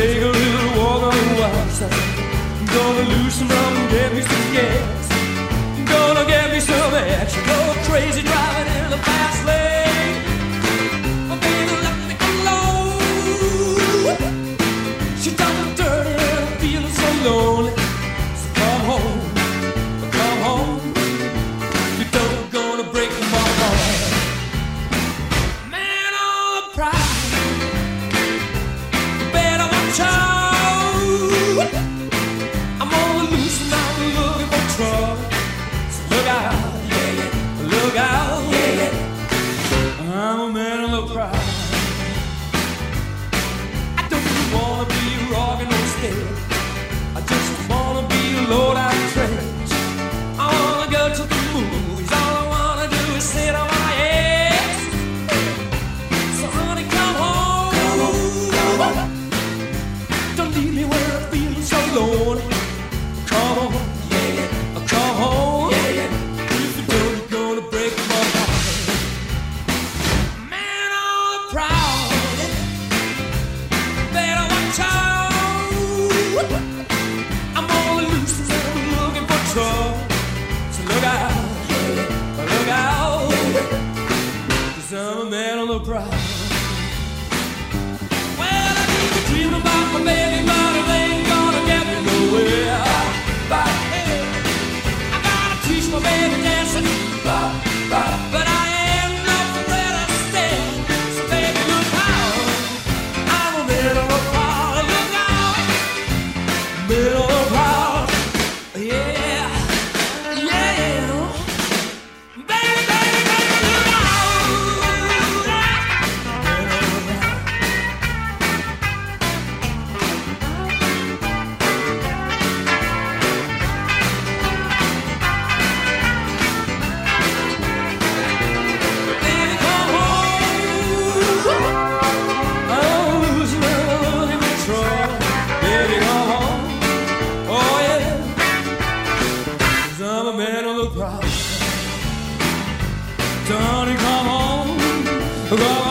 take a man a little proud. proud. Well, I keep dreaming Go